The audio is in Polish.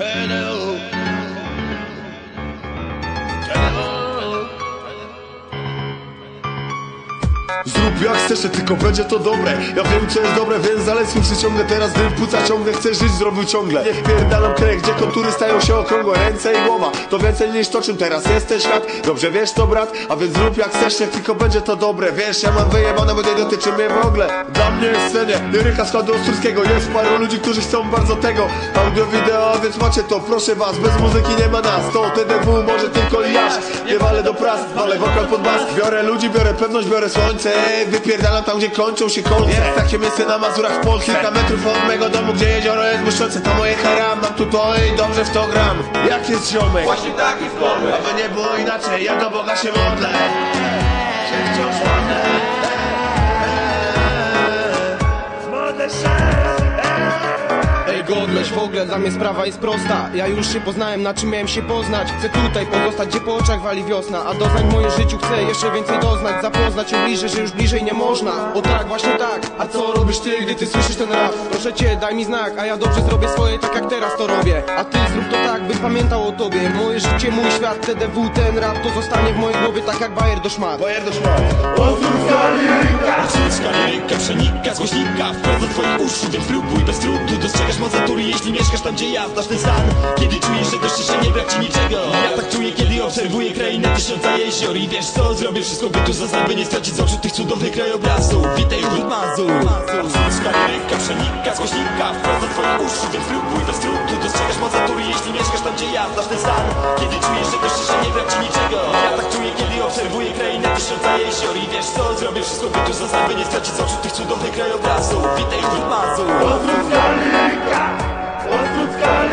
eternal jak chcesz, tylko będzie to dobre. Ja wiem co jest dobre, więc dalej słyszę ciągle. Teraz wypuca ciągle, chcę żyć zrobił ciągle. Nie wpierdalam kraj, gdzie kontury stają się okrągłe Ręce i głowa, to więcej niż to czym teraz jesteś świat. Dobrze wiesz to brat, a więc zrób jak chcesz, niech tylko będzie to dobre. Wiesz, ja mam wyjebane, bo nie dotyczy mnie w ogóle. Dla mnie jest scenie, liryka składu Ostrowskiego Jest paru ludzi, którzy chcą bardzo tego. Audio, wideo, więc macie to, proszę was Bez muzyki nie ma nas, to TDW może tylko jasz Nie walę do pras, walę wokal pod bas. Biorę ludzi, biorę pewność, biorę słońce Wypierdalam tam, gdzie kończą się kolce. Jest takie miejsce na Mazurach Polsce. Kilka metrów od mego domu, gdzie jezioro jest błyszczące To moje haram, mam tu to i dobrze w to gram. Jak jest ziomek? Właśnie tak jest dobre. Aby nie było inaczej, ja do Boga się modlę ogóle dla mnie sprawa jest prosta. Ja już się poznałem na czym miałem się poznać. Chcę tutaj pozostać gdzie po oczach wali wiosna. A doznań w moim życiu chcę jeszcze więcej doznać. Zapoznać się bliżej, że już bliżej nie można. O tak, właśnie tak, a co robisz ty, gdy ty słyszysz ten rap? Proszę cię, daj mi znak, a ja dobrze zrobię swoje tak jak teraz to robię. A ty zrób to tak, bym pamiętał o tobie. Moje życie, mój świat, TDW, ten rap To zostanie w mojej głowie tak jak bajer do szmat. Bojer do szmat. Artystka liryka przenika z głośnika Wprowadza twoje uszy, więc próbuj bez trudu Dostrzegasz moc natury, jeśli mieszkasz tam gdzie ja Znasz ten stan, kiedy czujesz, że do szczęścia nie brak ci niczego? Ja tak czuję, kiedy obserwuję krainę tysiąca jezior I wiesz co, zrobię wszystko by tu zasad, by nie stracić z oczu tych cudownych krajobrazów. Witaj u Mazur Artystka liryka przenika z głośnika Wprowadza twoje uszy, więc próbuj bez trudu. Dostrzegasz moc natury, jeśli mieszkasz tam gdzie ja Znasz ten stan, kiedy czujesz, że do szczęścia nie brak ci niczego? Ja tak nasz rodzaje sioli Wiesz co, zrobię wszystko by tu zasad, by nie stracić oczu tych cudownych krajobrazów Witaj wśród mazur Odwrót kalika, odwrót kalika